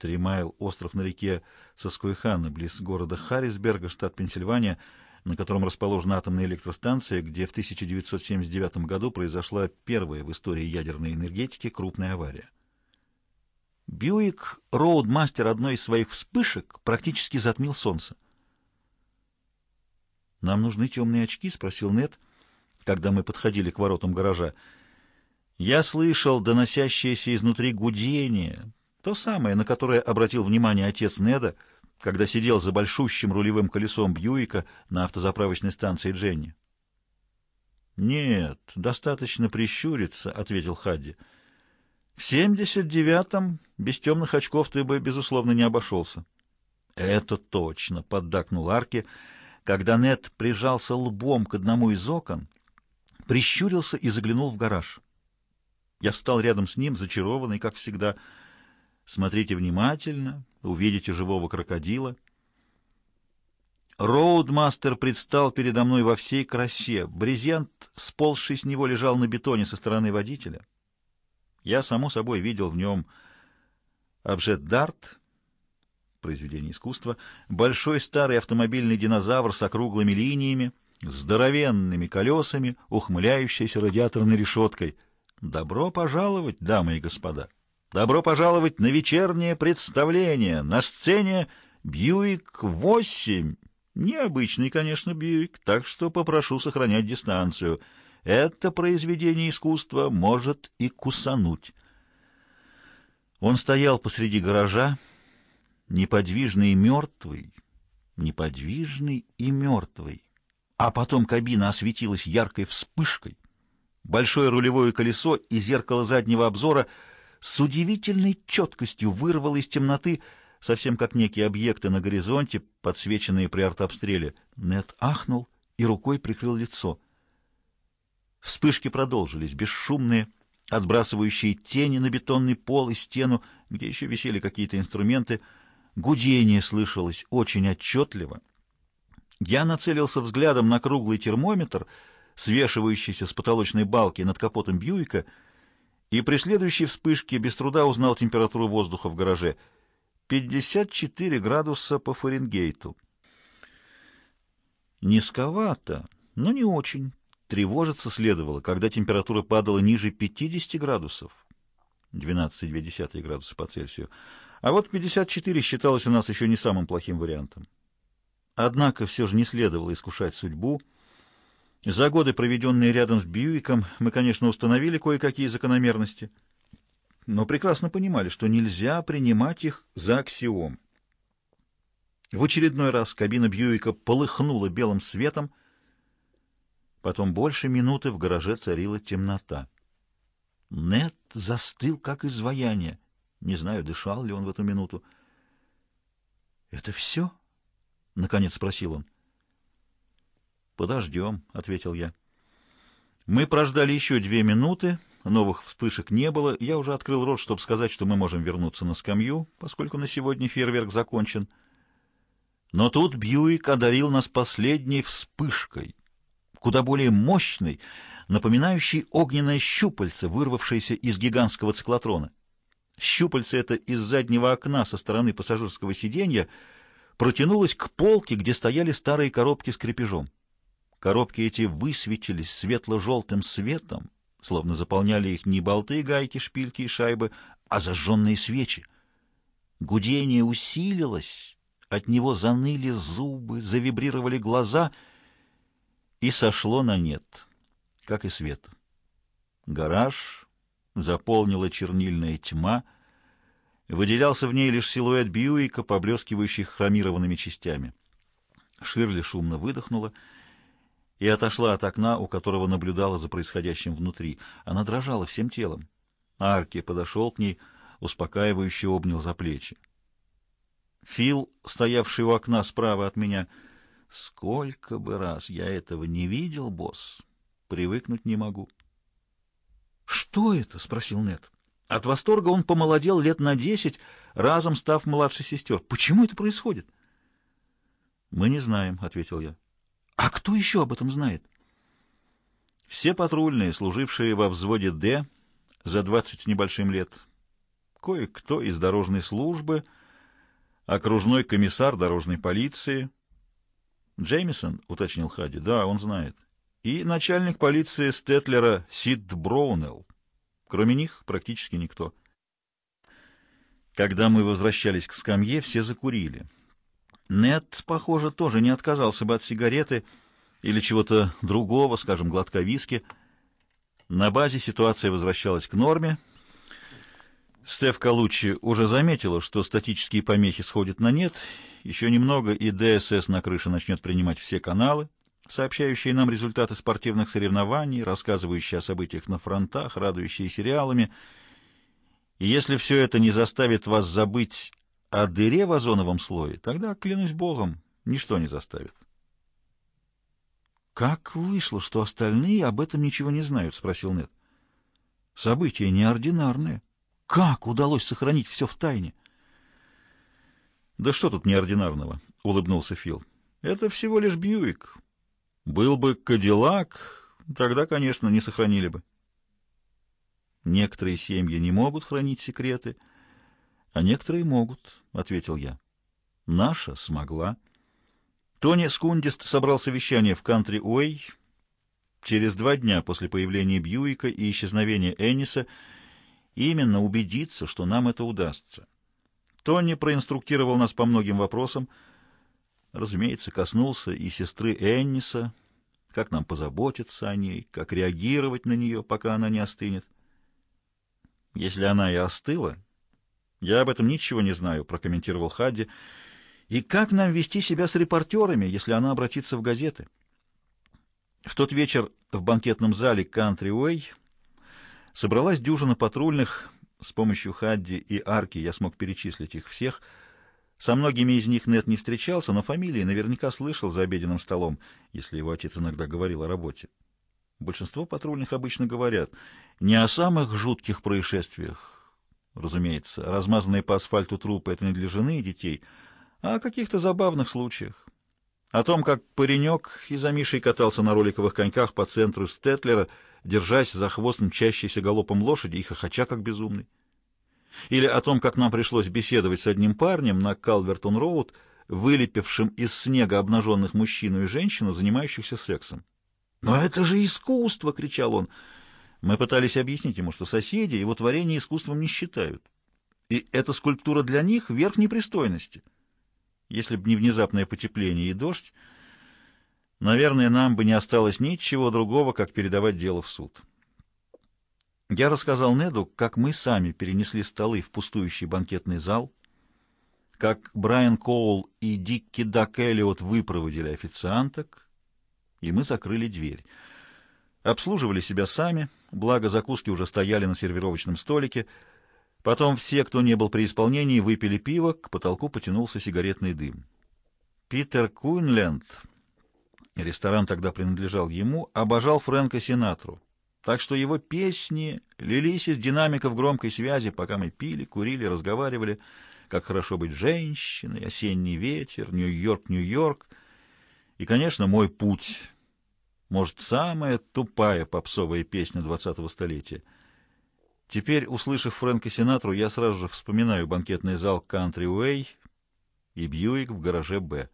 Тримайл — остров на реке Соскуйхана, близ города Харрисберга, штат Пенсильвания, на котором расположена атомная электростанция, где в 1979 году произошла первая в истории ядерной энергетики крупная авария. Бьюик Роудмастер одной из своих вспышек практически затмил солнце. «Нам нужны темные очки?» — спросил Нет, когда мы подходили к воротам гаража. Я слышал доносящееся изнутри гудение, то самое, на которое обратил внимание отец Неда, когда сидел за большущим рулевым колесом Бьюика на автозаправочной станции Дженни. «Нет, достаточно прищуриться», — ответил Хадди. «В семьдесят девятом без темных очков ты бы, безусловно, не обошелся». «Это точно», — поддакнул Арки, когда Нед прижался лбом к одному из окон, прищурился и заглянул в гараж. Я встал рядом с ним, зачарованный, как всегда. Смотрите внимательно, увидите живого крокодила. Роудмастер предстал передо мной во всей красе. Брезент, сползший с него, лежал на бетоне со стороны водителя. Я, само собой, видел в нем обжет-дарт, произведение искусства, большой старый автомобильный динозавр с округлыми линиями, здоровенными колесами, ухмыляющейся радиаторной решеткой — Добро пожаловать, дамы и господа! Добро пожаловать на вечернее представление! На сцене Бьюик-8. Необычный, конечно, Бьюик, так что попрошу сохранять дистанцию. Это произведение искусства может и кусануть. Он стоял посреди гаража, неподвижный и мертвый, неподвижный и мертвый. А потом кабина осветилась яркой вспышкой. Большое рулевое колесо и зеркало заднего обзора с удивительной четкостью вырвало из темноты, совсем как некие объекты на горизонте, подсвеченные при артобстреле. Нед ахнул и рукой прикрыл лицо. Вспышки продолжились, бесшумные, отбрасывающие тени на бетонный пол и стену, где еще висели какие-то инструменты. Гудение слышалось очень отчетливо. Я нацелился взглядом на круглый термометр — свешивающийся с потолочной балки над капотом Бьюика, и при следующей вспышке без труда узнал температуру воздуха в гараже — 54 градуса по Фаренгейту. Низковато, но не очень. Тревожиться следовало, когда температура падала ниже 50 градусов, 12,2 градуса по Цельсию, а вот 54 считалось у нас еще не самым плохим вариантом. Однако все же не следовало искушать судьбу — за годы, проведенные рядом с Бьюиком, мы, конечно, установили кое-какие закономерности, но прекрасно понимали, что нельзя принимать их за аксиом. В очередной раз кабина Бьюика полыхнула белым светом, потом больше минуты в гараже царила темнота. Нет застыл, как изваяние. Не знаю, дышал ли он в эту минуту. «Это все?» — наконец спросил он. «Подождем», — ответил я. Мы прождали еще две минуты, новых вспышек не было. Я уже открыл рот, чтобы сказать, что мы можем вернуться на скамью, поскольку на сегодня фейерверк закончен. Но тут Бьюик одарил нас последней вспышкой, куда более мощной, напоминающей огненное щупальце, вырвавшееся из гигантского циклотрона. Щупальце это из заднего окна со стороны пассажирского сиденья протянулось к полке, где стояли старые коробки с крепежом. Коробки эти высветились светло-желтым светом, словно заполняли их не болты, гайки, шпильки и шайбы, а зажженные свечи. Гудение усилилось, от него заныли зубы, завибрировали глаза и сошло на нет, как и свет. Гараж заполнила чернильная тьма, выделялся в ней лишь силуэт Бьюика, поблескивающий хромированными частями. Ширли шумно выдохнула — и отошла от окна, у которого наблюдала за происходящим внутри. Она дрожала всем телом. Арки подошел к ней, успокаивающе обнял за плечи. Фил, стоявший у окна справа от меня, «Сколько бы раз я этого не видел, босс, привыкнуть не могу». «Что это?» — спросил Нет. От восторга он помолодел лет на десять, разом став младшей сестер. «Почему это происходит?» «Мы не знаем», — ответил я. А кто еще об этом знает? Все патрульные, служившие во взводе «Д» за двадцать с небольшим лет. кое-кто из дорожной службы, окружной комиссар дорожной полиции. Джеймисон, уточнил Хади, да, он знает. И начальник полиции Стетлера Сид Броунелл. Кроме них практически никто. Когда мы возвращались к скамье, все закурили. Нет, похоже, тоже не отказался бы от сигареты или чего-то другого, скажем, глотка виски. На базе ситуация возвращалась к норме. Стеф Калучи уже заметила, что статические помехи сходят на нет. Еще немного, и ДСС на крыше начнет принимать все каналы, сообщающие нам результаты спортивных соревнований, рассказывающие о событиях на фронтах, радующие сериалами. И если все это не заставит вас забыть о дыре в озоновом слое, тогда, клянусь Богом, ничто не заставит. «Как вышло, что остальные об этом ничего не знают?» — спросил Нед. «События неординарные. Как удалось сохранить все в тайне?» «Да что тут неординарного?» — улыбнулся Фил. «Это всего лишь Бьюик. Был бы Кадиллак, тогда, конечно, не сохранили бы». «Некоторые семьи не могут хранить секреты, а некоторые могут», — ответил я. «Наша смогла». Тони Скундист собрал совещание в Кантри-Уэй через два дня после появления Бьюика и исчезновения Энниса, именно убедиться, что нам это удастся. Тони проинструктировал нас по многим вопросам, разумеется, коснулся и сестры Энниса, как нам позаботиться о ней, как реагировать на нее, пока она не остынет. Если она и остыла, я об этом ничего не знаю, прокомментировал Хадди, — и как нам вести себя с репортерами, если она обратится в газеты? В тот вечер в банкетном зале Country Way собралась дюжина патрульных. С помощью Хадди и Арки я смог перечислить их всех. Со многими из них Нет не встречался, но фамилии наверняка слышал за обеденным столом, если его отец иногда говорил о работе. Большинство патрульных обычно говорят не о самых жутких происшествиях. Разумеется, размазанные по асфальту трупы — это не для жены и детей — а о каких-то забавных случаях. О том, как паренек из Амишей катался на роликовых коньках по центру Стетлера, держась за хвост мчащейся галопом лошади и хохоча как безумный. Или о том, как нам пришлось беседовать с одним парнем на Калвертон-Роуд, вылепившим из снега обнаженных мужчину и женщину, занимающихся сексом. «Но это же искусство!» — кричал он. Мы пытались объяснить ему, что соседи его творение искусством не считают. И эта скульптура для них — верх непристойности. Если бы не внезапное потепление и дождь, наверное, нам бы не осталось ничего другого, как передавать дело в суд. Я рассказал Неду, как мы сами перенесли столы в пустующий банкетный зал, как Брайан Коул и Дикки Дак Эллиот выпроводили официанток, и мы закрыли дверь. Обслуживали себя сами, благо закуски уже стояли на сервировочном столике — Потом все, кто не был при исполнении, выпили пиво, к потолку потянулся сигаретный дым. Питер Куинленд, ресторан тогда принадлежал ему, обожал Фрэнка Синатру. Так что его песни лились из динамиков громкой связи, пока мы пили, курили, разговаривали, как хорошо быть женщиной, осенний ветер, Нью-Йорк, Нью-Йорк. И, конечно, мой путь. Может, самая тупая попсовая песня двадцатого столетия — Теперь, услышав Фрэнка Синатру, я сразу же вспоминаю банкетный зал Country Way и Бьюик в гараже «Б».